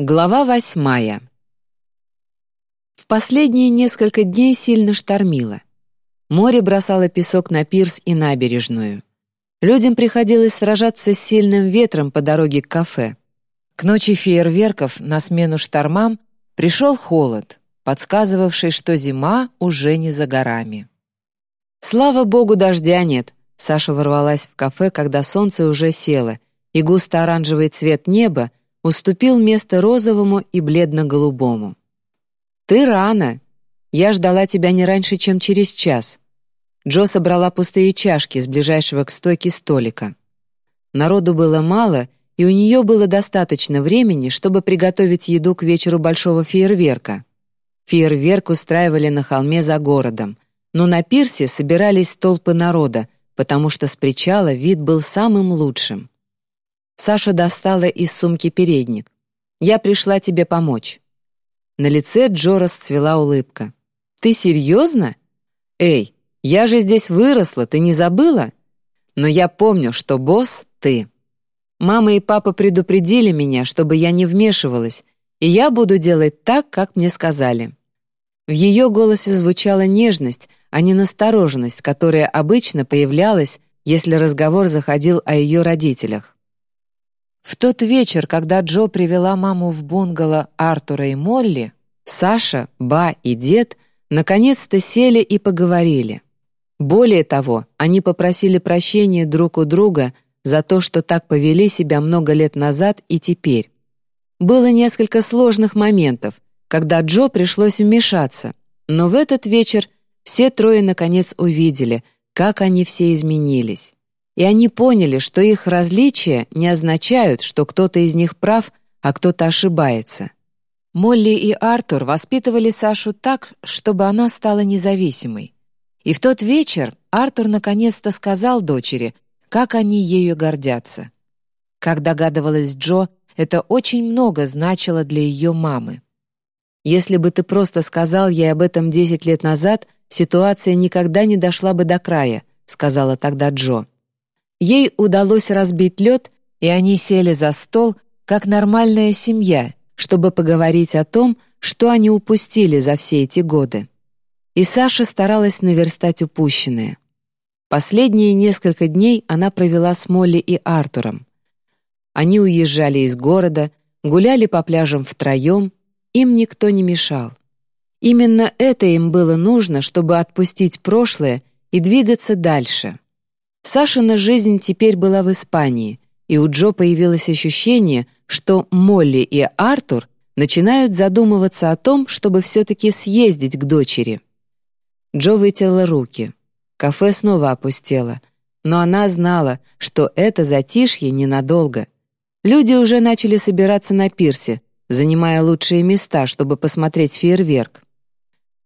Глава восьмая. В последние несколько дней сильно штормило. Море бросало песок на пирс и набережную. Людям приходилось сражаться с сильным ветром по дороге к кафе. К ночи фейерверков на смену штормам пришел холод, подсказывавший, что зима уже не за горами. «Слава богу, дождя нет», — Саша ворвалась в кафе, когда солнце уже село, и густо-оранжевый цвет неба — уступил место розовому и бледно-голубому. «Ты рано. Я ждала тебя не раньше, чем через час». Джо собрала пустые чашки с ближайшего к стойке столика. Народу было мало, и у нее было достаточно времени, чтобы приготовить еду к вечеру большого фейерверка. Фейерверк устраивали на холме за городом, но на пирсе собирались толпы народа, потому что с причала вид был самым лучшим. Саша достала из сумки передник. «Я пришла тебе помочь». На лице Джо расцвела улыбка. «Ты серьезно? Эй, я же здесь выросла, ты не забыла? Но я помню, что босс — ты. Мама и папа предупредили меня, чтобы я не вмешивалась, и я буду делать так, как мне сказали». В ее голосе звучала нежность, а не настороженность, которая обычно появлялась, если разговор заходил о ее родителях. В тот вечер, когда Джо привела маму в бунгало Артура и Молли, Саша, Ба и дед наконец-то сели и поговорили. Более того, они попросили прощения друг у друга за то, что так повели себя много лет назад и теперь. Было несколько сложных моментов, когда Джо пришлось вмешаться, но в этот вечер все трое наконец увидели, как они все изменились и они поняли, что их различия не означают, что кто-то из них прав, а кто-то ошибается. Молли и Артур воспитывали Сашу так, чтобы она стала независимой. И в тот вечер Артур наконец-то сказал дочери, как они ею гордятся. Как догадывалась Джо, это очень много значило для ее мамы. Если бы ты просто сказал ей об этом 10 лет назад, ситуация никогда не дошла бы до края, сказала тогда Джо. Ей удалось разбить лед, и они сели за стол, как нормальная семья, чтобы поговорить о том, что они упустили за все эти годы. И Саша старалась наверстать упущенное. Последние несколько дней она провела с Молли и Артуром. Они уезжали из города, гуляли по пляжам втроем, им никто не мешал. Именно это им было нужно, чтобы отпустить прошлое и двигаться дальше. Сашина жизнь теперь была в Испании, и у Джо появилось ощущение, что Молли и Артур начинают задумываться о том, чтобы все-таки съездить к дочери. Джо вытерла руки. Кафе снова опустело, но она знала, что это затишье ненадолго. Люди уже начали собираться на пирсе, занимая лучшие места, чтобы посмотреть фейерверк.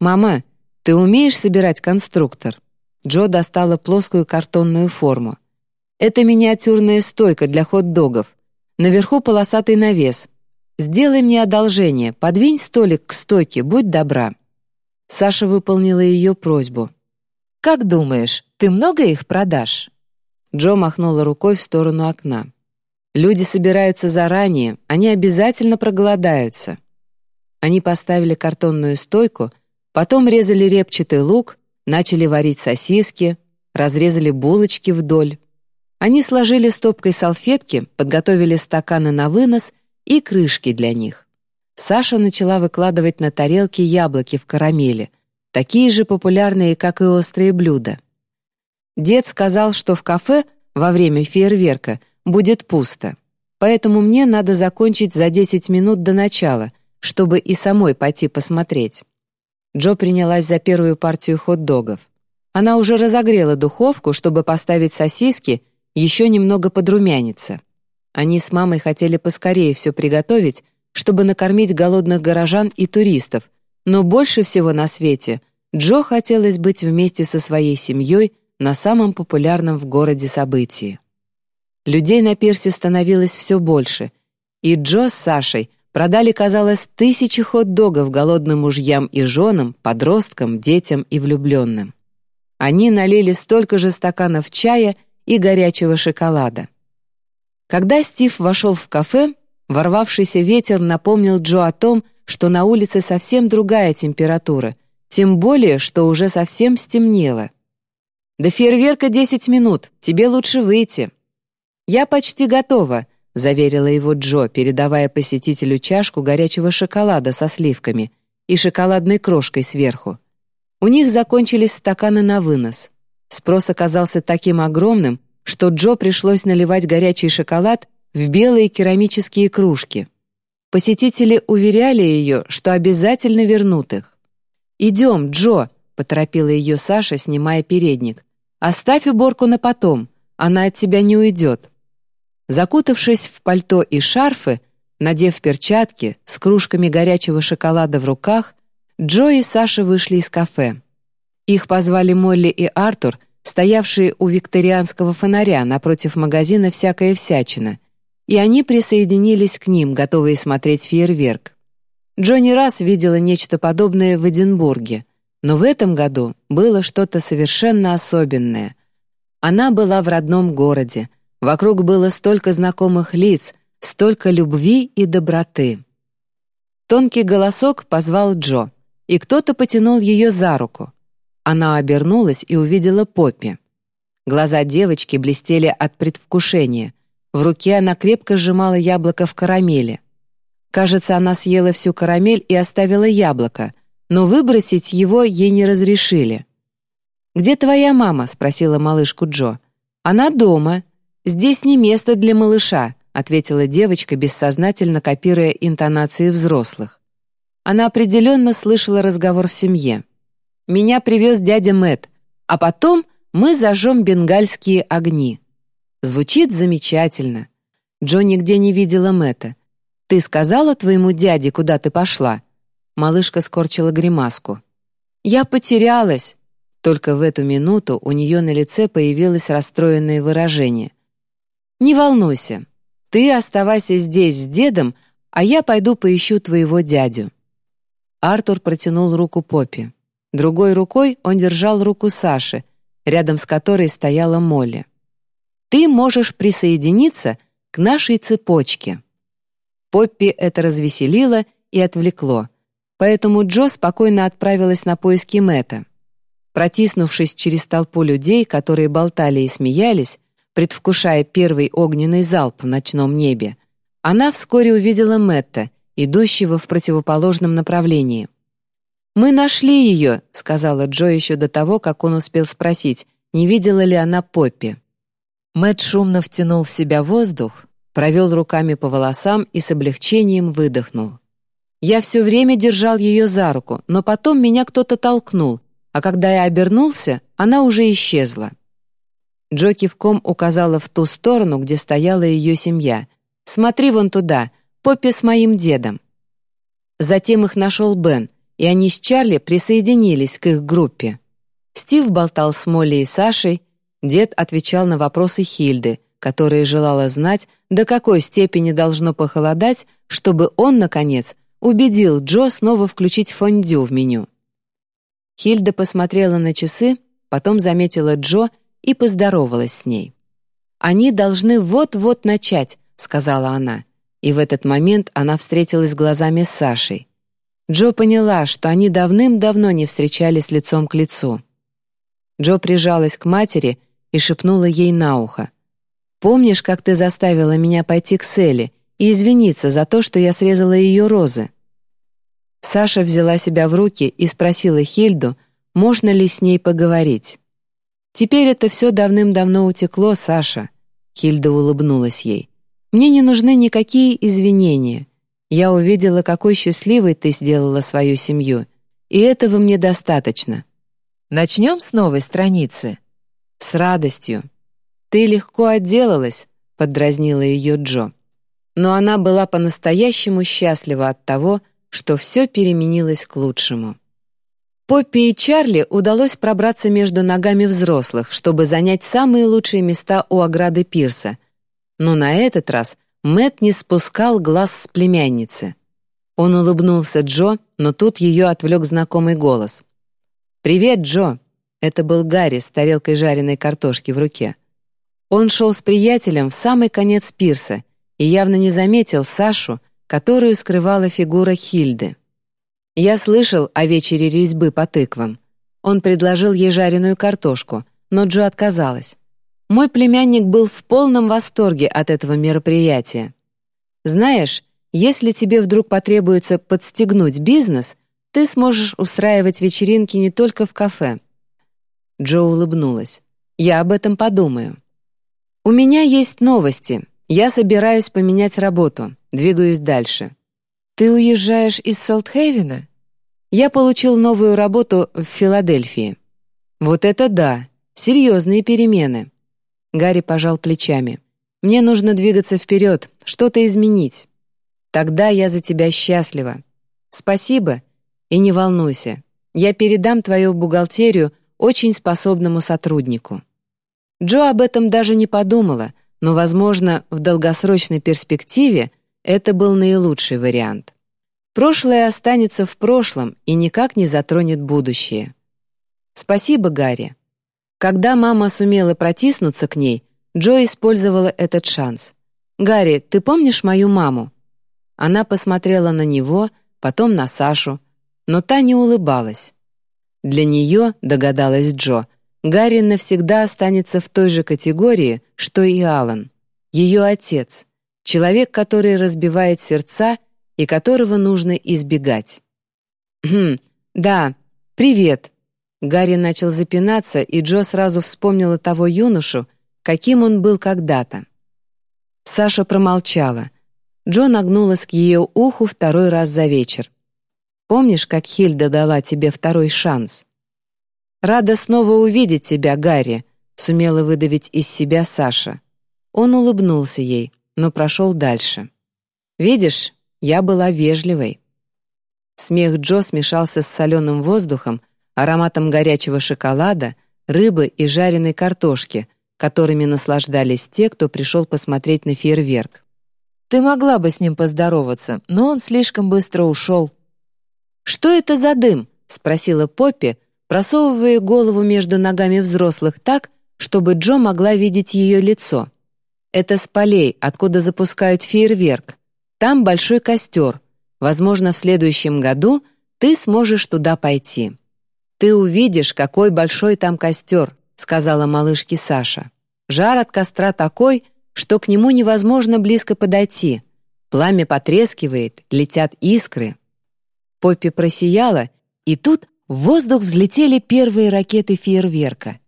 «Мама, ты умеешь собирать конструктор?» Джо достала плоскую картонную форму. «Это миниатюрная стойка для хот-догов. Наверху полосатый навес. Сделай мне одолжение, подвинь столик к стойке, будь добра». Саша выполнила ее просьбу. «Как думаешь, ты много их продашь?» Джо махнула рукой в сторону окна. «Люди собираются заранее, они обязательно проголодаются». Они поставили картонную стойку, потом резали репчатый лук, Начали варить сосиски, разрезали булочки вдоль. Они сложили стопкой салфетки, подготовили стаканы на вынос и крышки для них. Саша начала выкладывать на тарелки яблоки в карамели, такие же популярные, как и острые блюда. Дед сказал, что в кафе во время фейерверка будет пусто, поэтому мне надо закончить за 10 минут до начала, чтобы и самой пойти посмотреть. Джо принялась за первую партию хот-догов. Она уже разогрела духовку, чтобы поставить сосиски, еще немного подрумяниться. Они с мамой хотели поскорее все приготовить, чтобы накормить голодных горожан и туристов, но больше всего на свете Джо хотелось быть вместе со своей семьей на самом популярном в городе событии. Людей на пирсе становилось все больше, и Джо с Сашей продали, казалось, тысячи хот-догов голодным мужьям и женам, подросткам, детям и влюбленным. Они налили столько же стаканов чая и горячего шоколада. Когда Стив вошел в кафе, Ворвавшийся ветер напомнил Джо о том, что на улице совсем другая температура, тем более, что уже совсем стемнело. «До фейерверка десять минут, тебе лучше выйти». «Я почти готова», — заверила его Джо, передавая посетителю чашку горячего шоколада со сливками и шоколадной крошкой сверху. У них закончились стаканы на вынос. Спрос оказался таким огромным, что Джо пришлось наливать горячий шоколад в белые керамические кружки. Посетители уверяли ее, что обязательно вернут их. «Идем, Джо», — поторопила ее Саша, снимая передник. «Оставь уборку на потом, она от тебя не уйдет». Закутавшись в пальто и шарфы, надев перчатки, с кружками горячего шоколада в руках, Джо и Саша вышли из кафе. Их позвали Молли и Артур, стоявшие у викторианского фонаря напротив магазина «Всякая всячина», и они присоединились к ним, готовые смотреть фейерверк. Джонни раз видела нечто подобное в Эдинбурге, но в этом году было что-то совершенно особенное. Она была в родном городе, вокруг было столько знакомых лиц, столько любви и доброты. Тонкий голосок позвал Джо, и кто-то потянул ее за руку. Она обернулась и увидела Поппи. Глаза девочки блестели от предвкушения. В руке она крепко сжимала яблоко в карамели. Кажется, она съела всю карамель и оставила яблоко, но выбросить его ей не разрешили. «Где твоя мама?» — спросила малышку Джо. «Она дома. Здесь не место для малыша», — ответила девочка, бессознательно копируя интонации взрослых. Она определенно слышала разговор в семье. «Меня привез дядя Мэт, а потом мы зажжем бенгальские огни». Звучит замечательно. Джо нигде не видела Мэтта. «Ты сказала твоему дяде, куда ты пошла?» Малышка скорчила гримаску. «Я потерялась!» Только в эту минуту у нее на лице появилось расстроенное выражение. «Не волнуйся. Ты оставайся здесь с дедом, а я пойду поищу твоего дядю». Артур протянул руку Поппи. Другой рукой он держал руку Саши, рядом с которой стояла Молли ты можешь присоединиться к нашей цепочке». Поппи это развеселило и отвлекло, поэтому Джо спокойно отправилась на поиски Мэтта. Протиснувшись через толпу людей, которые болтали и смеялись, предвкушая первый огненный залп в ночном небе, она вскоре увидела Мэтта, идущего в противоположном направлении. «Мы нашли ее», — сказала Джо еще до того, как он успел спросить, не видела ли она Поппи. Мэт шумно втянул в себя воздух, провел руками по волосам и с облегчением выдохнул. Я все время держал ее за руку, но потом меня кто-то толкнул, а когда я обернулся, она уже исчезла. Джо кивком указала в ту сторону, где стояла ее семья. «Смотри вон туда, Поппи с моим дедом». Затем их нашел Бен, и они с Чарли присоединились к их группе. Стив болтал с Молли и Сашей, Дед отвечал на вопросы Хильды, которая желала знать, до какой степени должно похолодать, чтобы он, наконец, убедил Джо снова включить фондю в меню. Хильда посмотрела на часы, потом заметила Джо и поздоровалась с ней. «Они должны вот-вот начать», — сказала она. И в этот момент она встретилась глазами с Сашей. Джо поняла, что они давным-давно не встречались лицом к лицу. Джо прижалась к матери и шепнула ей на ухо. «Помнишь, как ты заставила меня пойти к Селли и извиниться за то, что я срезала ее розы?» Саша взяла себя в руки и спросила Хильду, можно ли с ней поговорить. «Теперь это все давным-давно утекло, Саша», — Хильда улыбнулась ей. «Мне не нужны никакие извинения. Я увидела, какой счастливой ты сделала свою семью, и этого мне достаточно. Начнем с новой страницы?» «С радостью. Ты легко отделалась», — поддразнила ее Джо. Но она была по-настоящему счастлива от того, что все переменилось к лучшему. Поппи и Чарли удалось пробраться между ногами взрослых, чтобы занять самые лучшие места у ограды пирса. Но на этот раз Мэт не спускал глаз с племянницы. Он улыбнулся Джо, но тут ее отвлек знакомый голос. «Привет, Джо!» Это был Гарри с тарелкой жареной картошки в руке. Он шел с приятелем в самый конец пирса, и явно не заметил Сашу, которую скрывала фигура Хильды. Я слышал о вечере резьбы по тыквам. Он предложил ей жареную картошку, но Джо отказалась. Мой племянник был в полном восторге от этого мероприятия. Знаешь, если тебе вдруг потребуется подстегнуть бизнес, ты сможешь устраивать вечеринки не только в кафе. Джо улыбнулась. Я об этом подумаю. У меня есть новости. Я собираюсь поменять работу, двигаюсь дальше. Ты уезжаешь из Солтхейвена? Я получил новую работу в Филадельфии. Вот это да, серьезные перемены. Гарри пожал плечами. Мне нужно двигаться вперед, что-то изменить. Тогда я за тебя счастлива. Спасибо и не волнуйся. Я передам твою бухгалтерию очень способному сотруднику. Джо об этом даже не подумала, но, возможно, в долгосрочной перспективе это был наилучший вариант. Прошлое останется в прошлом и никак не затронет будущее. Спасибо, Гарри. Когда мама сумела протиснуться к ней, Джо использовала этот шанс. «Гарри, ты помнишь мою маму?» Она посмотрела на него, потом на Сашу, но та не улыбалась. Для нее, догадалась Джо, Гарри навсегда останется в той же категории, что и Алан. Ее отец, человек, который разбивает сердца и которого нужно избегать. «Хм, да, привет». Гарри начал запинаться, и Джо сразу вспомнила того юношу, каким он был когда-то. Саша промолчала. Джо нагнулась к ее уху второй раз за вечер. «Помнишь, как Хильда дала тебе второй шанс?» «Рада снова увидеть тебя, Гарри», — сумела выдавить из себя Саша. Он улыбнулся ей, но прошел дальше. «Видишь, я была вежливой». Смех Джо смешался с соленым воздухом, ароматом горячего шоколада, рыбы и жареной картошки, которыми наслаждались те, кто пришел посмотреть на фейерверк. «Ты могла бы с ним поздороваться, но он слишком быстро ушел». «Что это за дым?» — спросила Поппи, просовывая голову между ногами взрослых так, чтобы Джо могла видеть ее лицо. «Это с полей, откуда запускают фейерверк. Там большой костер. Возможно, в следующем году ты сможешь туда пойти». «Ты увидишь, какой большой там костер», — сказала малышке Саша. «Жар от костра такой, что к нему невозможно близко подойти. Пламя потрескивает, летят искры». Поппи просияла, и тут в воздух взлетели первые ракеты фейерверка.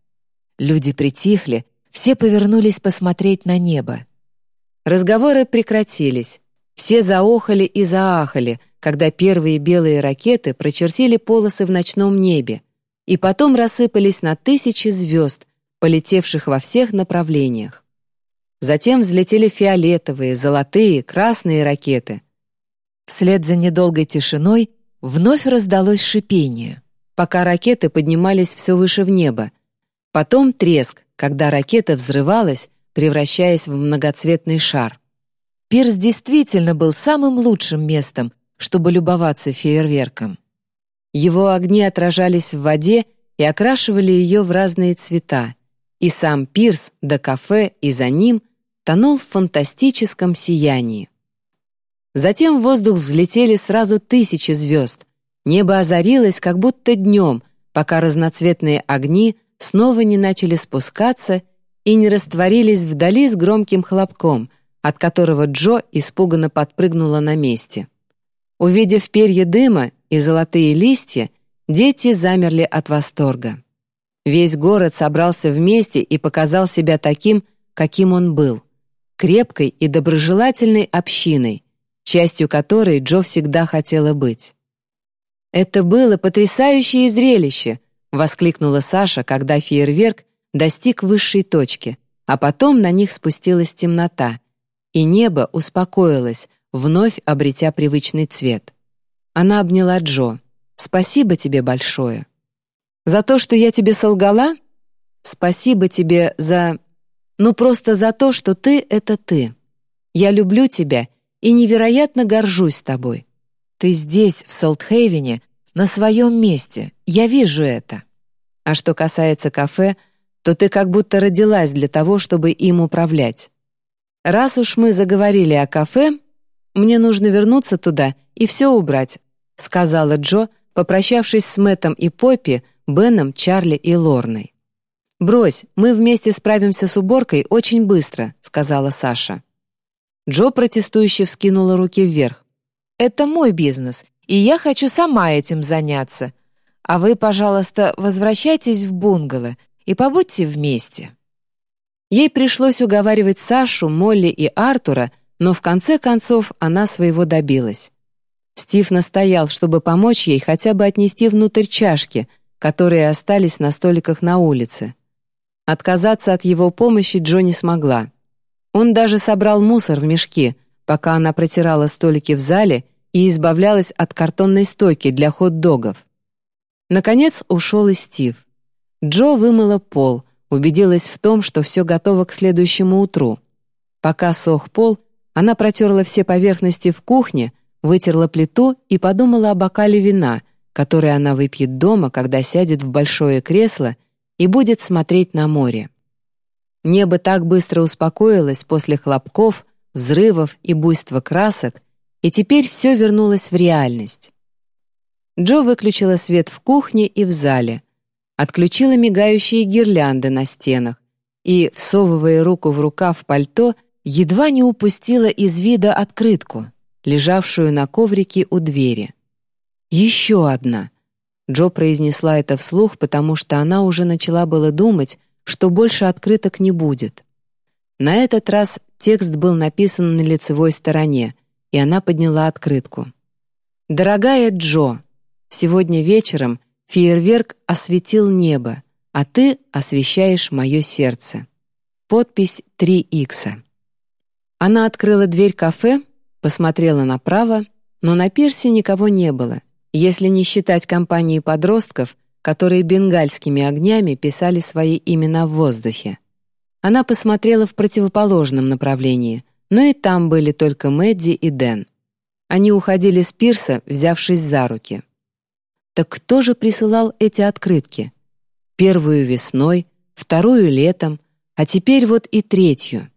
Люди притихли, все повернулись посмотреть на небо. Разговоры прекратились. Все заохали и заахали, когда первые белые ракеты прочертили полосы в ночном небе и потом рассыпались на тысячи звезд, полетевших во всех направлениях. Затем взлетели фиолетовые, золотые, красные ракеты. Вслед за недолгой тишиной вновь раздалось шипение пока ракеты поднимались все выше в небо. Потом треск, когда ракета взрывалась, превращаясь в многоцветный шар. Пирс действительно был самым лучшим местом, чтобы любоваться фейерверком. Его огни отражались в воде и окрашивали ее в разные цвета, и сам пирс до кафе и за ним тонул в фантастическом сиянии. Затем в воздух взлетели сразу тысячи звезд, Небо озарилось как будто днем, пока разноцветные огни снова не начали спускаться и не растворились вдали с громким хлопком, от которого Джо испуганно подпрыгнула на месте. Увидев перья дыма и золотые листья, дети замерли от восторга. Весь город собрался вместе и показал себя таким, каким он был — крепкой и доброжелательной общиной, частью которой Джо всегда хотела быть. «Это было потрясающее зрелище!» — воскликнула Саша, когда фейерверк достиг высшей точки, а потом на них спустилась темнота, и небо успокоилось, вновь обретя привычный цвет. Она обняла Джо. «Спасибо тебе большое». «За то, что я тебе солгала?» «Спасибо тебе за... Ну, просто за то, что ты — это ты. Я люблю тебя и невероятно горжусь тобой. Ты здесь, в Солтхейвене, на своем месте, я вижу это. А что касается кафе, то ты как будто родилась для того, чтобы им управлять. «Раз уж мы заговорили о кафе, мне нужно вернуться туда и все убрать», сказала Джо, попрощавшись с Мэттом и Поппи, Беном, Чарли и Лорной. «Брось, мы вместе справимся с уборкой очень быстро», сказала Саша. Джо протестующе вскинула руки вверх. «Это мой бизнес, и я хочу сама этим заняться. А вы, пожалуйста, возвращайтесь в бунгало и побудьте вместе». Ей пришлось уговаривать Сашу, Молли и Артура, но в конце концов она своего добилась. Стив настоял, чтобы помочь ей хотя бы отнести внутрь чашки, которые остались на столиках на улице. Отказаться от его помощи Джо не смогла. Он даже собрал мусор в мешки, пока она протирала столики в зале и избавлялась от картонной стойки для хот-догов. Наконец ушел и Стив. Джо вымыла пол, убедилась в том, что все готово к следующему утру. Пока сох пол, она протерла все поверхности в кухне, вытерла плиту и подумала о бокале вина, который она выпьет дома, когда сядет в большое кресло и будет смотреть на море. Небо так быстро успокоилось после хлопков, взрывов и буйства красок, и теперь все вернулось в реальность. Джо выключила свет в кухне и в зале, отключила мигающие гирлянды на стенах и, всовывая руку в рукав пальто, едва не упустила из вида открытку, лежавшую на коврике у двери. «Еще одна!» Джо произнесла это вслух, потому что она уже начала было думать, что больше открыток не будет. На этот раз текст был написан на лицевой стороне, и она подняла открытку. «Дорогая Джо, сегодня вечером фейерверк осветил небо, а ты освещаешь мое сердце». Подпись 3 икса. Она открыла дверь кафе, посмотрела направо, но на пирсе никого не было, если не считать компании подростков, которые бенгальскими огнями писали свои имена в воздухе. Она посмотрела в противоположном направлении, но и там были только Мэдди и Дэн. Они уходили с пирса, взявшись за руки. Так кто же присылал эти открытки? Первую весной, вторую летом, а теперь вот и третью.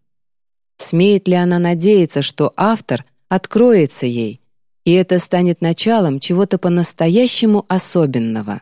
Смеет ли она надеяться, что автор откроется ей, и это станет началом чего-то по-настоящему особенного?